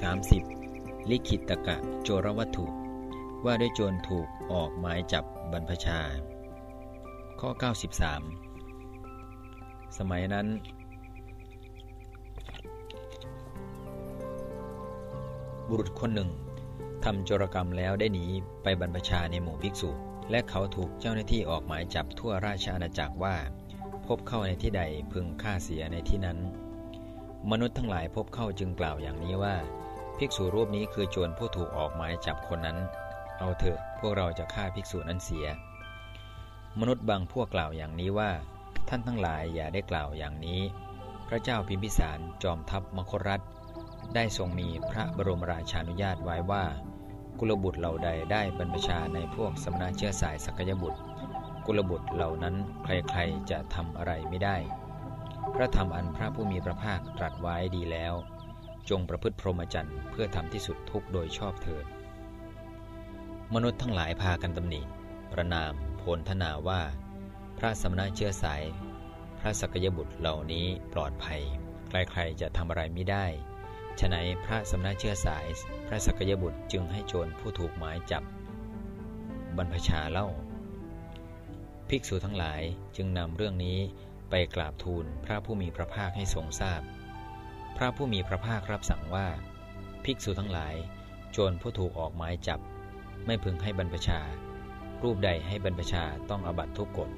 30. ลิขิตกะโจรวัตถุ ว่าด้วยโจรถูกออกหมายจับบรรพชา ข้อ 93 สมัยนั้น บุรุษคนหนึ่งทำโจรกรรมแล้วได้หนีไปบรรพชาในหมู่ภิกษุ และเขาถูกเจ้าหน้าที่ออกหมายจับทั่วราชอาณาจักรว่า พบเข้าในที่ใดพึงฆ่าเสียในที่นั้น มนุษย์ทั้งหลายพบเข้าจึงกล่าวอย่างนี้ว่า ภิกษุรูปนี้คือโจรผู้ถูกออกหมายจับคนนั้น เอาเถอะพวกเราจะฆ่าภิกษุนั้นเสีย มนุษย์บางพวกกล่าวอย่างนี้ว่า ท่านทั้งหลายอย่าได้กล่าวอย่างนี้ พระเจ้าพิมพิสารจอมทัพมครัฐ ได้ทรงมีพระบรมราชานุญาตไว้ว่า กุลบุตรเหล่าใดได้บรรพชาในพวกสำนักเชื้อสายสักยบุตร กุลบุตรเหล่านั้นใครๆจะทำอะไรไม่ได้ พระธรรมอันพระผู้มีพระภาคตรัสไว้ดีแล้ว จงประพฤติพรหมจรรย์เพื่อทำที่สุดทุกโดยชอบเถิด มนุษย์ทั้งหลายพากันตำหนิประนามโพลธนาว่า พระสมณะเชื้อสาย พระสกยบุตรเหล่านี้ปลอดภัย ใครๆจะทำอะไรไม่ได้ฉะนั้นพระสมณะเชื้อสาย พระสกยบุตรจึงให้โจรผู้ถูกหมายจับ บรรพชาเล่า ภิกษุทั้งหลายจึงนำเรื่องนี้ ไปกราบทูลพระผู้มีพระภาคให้ทรงทราบพพระผู้มีพระภาครับสั่งว่า ภิกษุทั้งหลาย โจรผู้ถูกออกหมายจับ ไม่พึงให้บรรพชา รูปใดให้บรรพชาต้องอบัตทุกกฎ